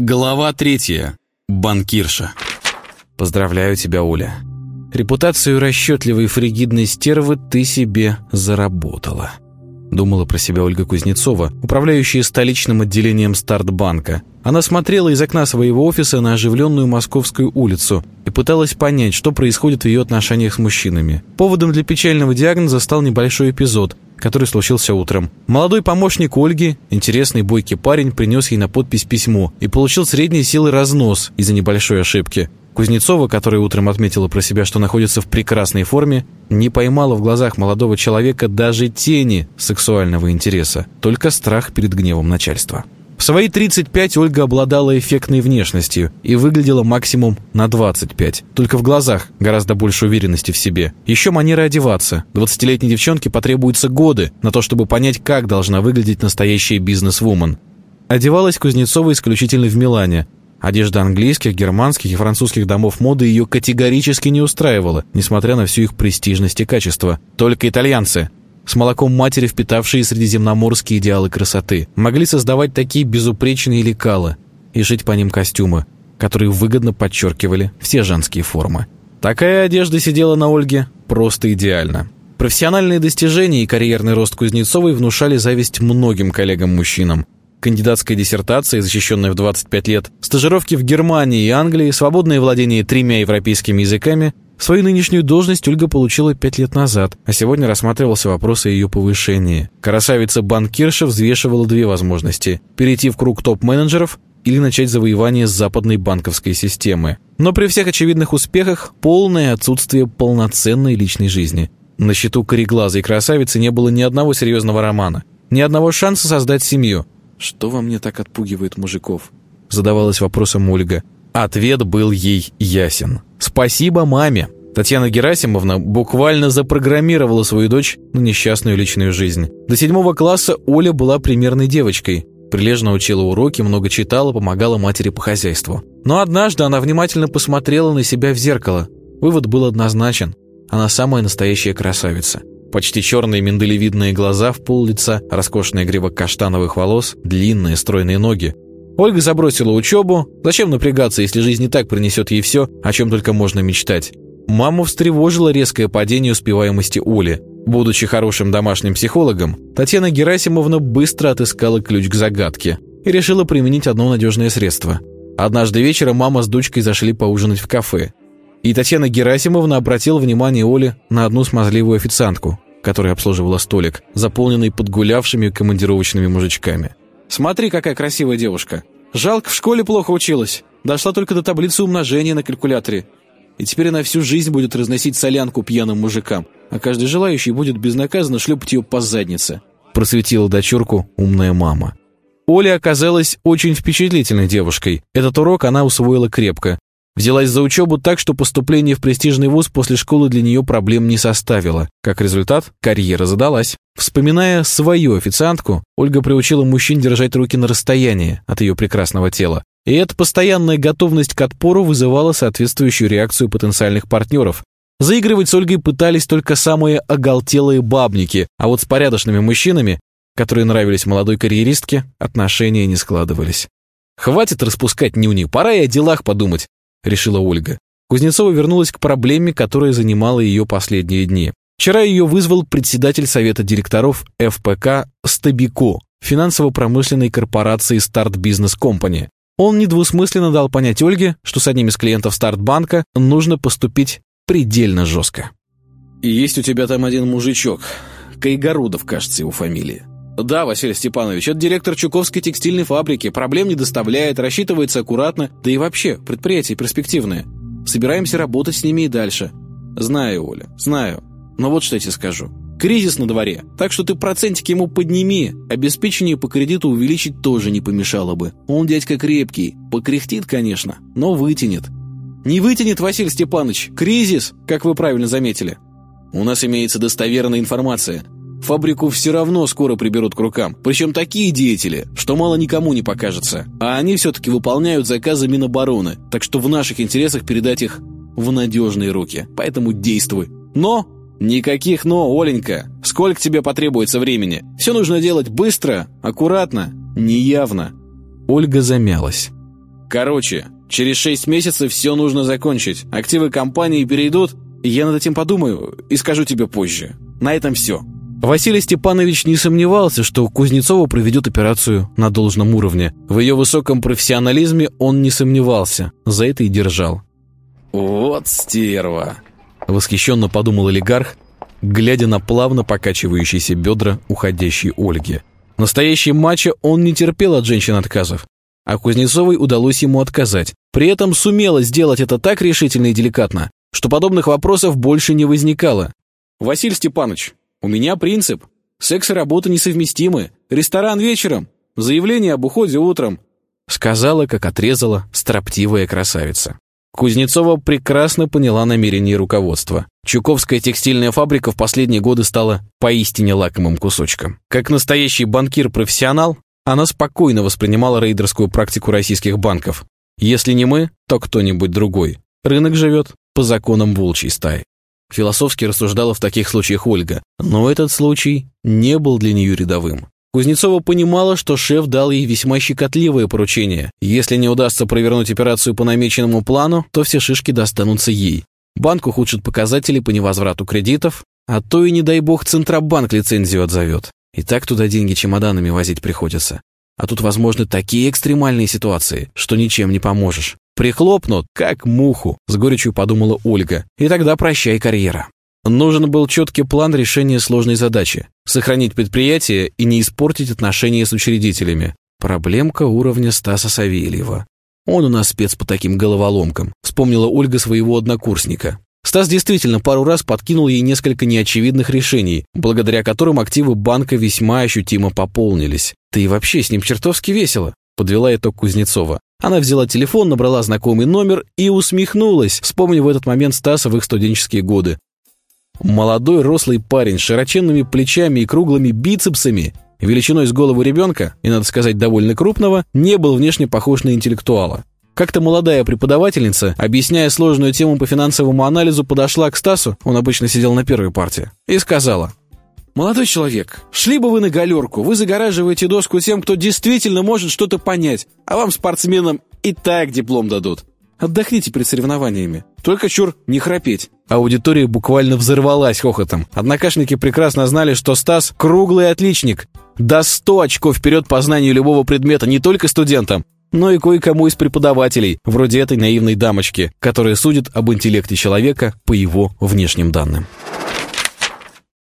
Глава третья. Банкирша. Поздравляю тебя, Оля. Репутацию расчетливой фригидной стервы ты себе заработала. Думала про себя Ольга Кузнецова, управляющая столичным отделением Стартбанка. Она смотрела из окна своего офиса на оживленную Московскую улицу и пыталась понять, что происходит в ее отношениях с мужчинами. Поводом для печального диагноза стал небольшой эпизод, который случился утром. Молодой помощник Ольги, интересный бойкий парень, принес ей на подпись письмо и получил средней силы разнос из-за небольшой ошибки. Кузнецова, которая утром отметила про себя, что находится в прекрасной форме, не поймала в глазах молодого человека даже тени сексуального интереса, только страх перед гневом начальства. В свои 35 Ольга обладала эффектной внешностью и выглядела максимум на 25. Только в глазах гораздо больше уверенности в себе. Еще манера одеваться. 20-летней девчонке потребуются годы на то, чтобы понять, как должна выглядеть настоящая бизнес-вумен. Одевалась Кузнецова исключительно в Милане. Одежда английских, германских и французских домов моды ее категорически не устраивала, несмотря на всю их престижность и качество. Только итальянцы с молоком матери, впитавшие средиземноморские идеалы красоты, могли создавать такие безупречные лекала и жить по ним костюмы, которые выгодно подчеркивали все женские формы. Такая одежда сидела на Ольге просто идеально. Профессиональные достижения и карьерный рост Кузнецовой внушали зависть многим коллегам-мужчинам. Кандидатская диссертация, защищенная в 25 лет, стажировки в Германии и Англии, свободное владение тремя европейскими языками Свою нынешнюю должность Ольга получила пять лет назад, а сегодня рассматривался вопрос о ее повышении. Красавица-банкирша взвешивала две возможности – перейти в круг топ-менеджеров или начать завоевание западной банковской системы. Но при всех очевидных успехах полное отсутствие полноценной личной жизни. На счету кореглазой красавицы не было ни одного серьезного романа, ни одного шанса создать семью. «Что во мне так отпугивает мужиков?» – задавалась вопросом Ольга. Ответ был ей ясен. «Спасибо маме!» Татьяна Герасимовна буквально запрограммировала свою дочь на несчастную личную жизнь. До седьмого класса Оля была примерной девочкой. Прилежно учила уроки, много читала, помогала матери по хозяйству. Но однажды она внимательно посмотрела на себя в зеркало. Вывод был однозначен. Она самая настоящая красавица. Почти черные миндалевидные глаза в пол лица, роскошная грива каштановых волос, длинные стройные ноги. Ольга забросила учебу. Зачем напрягаться, если жизнь не так принесет ей все, о чем только можно мечтать? Маму встревожило резкое падение успеваемости Оли. Будучи хорошим домашним психологом, Татьяна Герасимовна быстро отыскала ключ к загадке и решила применить одно надежное средство. Однажды вечером мама с дочкой зашли поужинать в кафе. И Татьяна Герасимовна обратила внимание Оли на одну смазливую официантку, которая обслуживала столик, заполненный подгулявшими командировочными мужичками. Смотри, какая красивая девушка. Жалко, в школе плохо училась. Дошла только до таблицы умножения на калькуляторе. И теперь она всю жизнь будет разносить солянку пьяным мужикам, а каждый желающий будет безнаказанно шлепать ее по заднице. Просветила дочурку умная мама. Оля оказалась очень впечатлительной девушкой. Этот урок она усвоила крепко. Взялась за учебу так, что поступление в престижный вуз после школы для нее проблем не составило. Как результат, карьера задалась. Вспоминая свою официантку, Ольга приучила мужчин держать руки на расстоянии от ее прекрасного тела. И эта постоянная готовность к отпору вызывала соответствующую реакцию потенциальных партнеров. Заигрывать с Ольгой пытались только самые оголтелые бабники, а вот с порядочными мужчинами, которые нравились молодой карьеристке, отношения не складывались. «Хватит распускать нюни, пора и о делах подумать», — решила Ольга. Кузнецова вернулась к проблеме, которая занимала ее последние дни. Вчера ее вызвал председатель совета директоров ФПК Стабико, финансово-промышленной корпорации Start Business Company. Он недвусмысленно дал понять Ольге, что с одним из клиентов Стартбанка нужно поступить предельно жестко. «И есть у тебя там один мужичок. Кайгородов, кажется, его фамилия. «Да, Василий Степанович, это директор Чуковской текстильной фабрики, проблем не доставляет, рассчитывается аккуратно, да и вообще, предприятие перспективное. Собираемся работать с ними и дальше». «Знаю, Оля, знаю. Но вот что я тебе скажу. Кризис на дворе, так что ты процентик ему подними. Обеспечение по кредиту увеличить тоже не помешало бы. Он дядька крепкий, покряхтит, конечно, но вытянет». «Не вытянет, Василий Степанович. Кризис, как вы правильно заметили». «У нас имеется достоверная информация. Фабрику все равно скоро приберут к рукам. Причем такие деятели, что мало никому не покажется. А они все-таки выполняют заказы Минобороны. Так что в наших интересах передать их в надежные руки. Поэтому действуй. Но... Никаких «но», Оленька. Сколько тебе потребуется времени? Все нужно делать быстро, аккуратно, неявно. Ольга замялась. Короче, через шесть месяцев все нужно закончить. Активы компании перейдут, я над этим подумаю и скажу тебе позже. На этом все». Василий Степанович не сомневался, что Кузнецова проведет операцию на должном уровне. В ее высоком профессионализме он не сомневался, за это и держал. «Вот стерва!» — восхищенно подумал олигарх, глядя на плавно покачивающиеся бедра уходящей Ольги. Настоящий матча он не терпел от женщин отказов, а Кузнецовой удалось ему отказать. При этом сумела сделать это так решительно и деликатно, что подобных вопросов больше не возникало. «Василий Степанович, у меня принцип. Секс и работа несовместимы. Ресторан вечером. Заявление об уходе утром. Сказала, как отрезала строптивая красавица. Кузнецова прекрасно поняла намерение руководства. Чуковская текстильная фабрика в последние годы стала поистине лакомым кусочком. Как настоящий банкир-профессионал, она спокойно воспринимала рейдерскую практику российских банков. Если не мы, то кто-нибудь другой. Рынок живет по законам волчьей стаи. Философски рассуждала в таких случаях Ольга, но этот случай не был для нее рядовым. Кузнецова понимала, что шеф дал ей весьма щекотливое поручение. Если не удастся провернуть операцию по намеченному плану, то все шишки достанутся ей. Банк ухудшит показатели по невозврату кредитов, а то и, не дай бог, Центробанк лицензию отзовет. И так туда деньги чемоданами возить приходится. А тут возможны такие экстремальные ситуации, что ничем не поможешь. Прихлопнут, как муху, с горечью подумала Ольга. И тогда прощай карьера. Нужен был четкий план решения сложной задачи. Сохранить предприятие и не испортить отношения с учредителями. Проблемка уровня Стаса Савельева. Он у нас спец по таким головоломкам, вспомнила Ольга своего однокурсника. Стас действительно пару раз подкинул ей несколько неочевидных решений, благодаря которым активы банка весьма ощутимо пополнились. «Ты вообще с ним чертовски весело», — подвела итог Кузнецова. Она взяла телефон, набрала знакомый номер и усмехнулась, вспомнив в этот момент Стаса в их студенческие годы. Молодой рослый парень с широченными плечами и круглыми бицепсами, величиной с голову ребенка, и, надо сказать, довольно крупного, не был внешне похож на интеллектуала. Как-то молодая преподавательница, объясняя сложную тему по финансовому анализу, подошла к Стасу, он обычно сидел на первой партии, и сказала, «Молодой человек, шли бы вы на галерку, вы загораживаете доску тем, кто действительно может что-то понять, а вам, спортсменам, и так диплом дадут. Отдохните перед соревнованиями. Только чур не храпеть». Аудитория буквально взорвалась хохотом. Однокашники прекрасно знали, что Стас – круглый отличник. До 100 очков вперед по знанию любого предмета не только студентам, но и кое-кому из преподавателей, вроде этой наивной дамочки, которая судит об интеллекте человека по его внешним данным.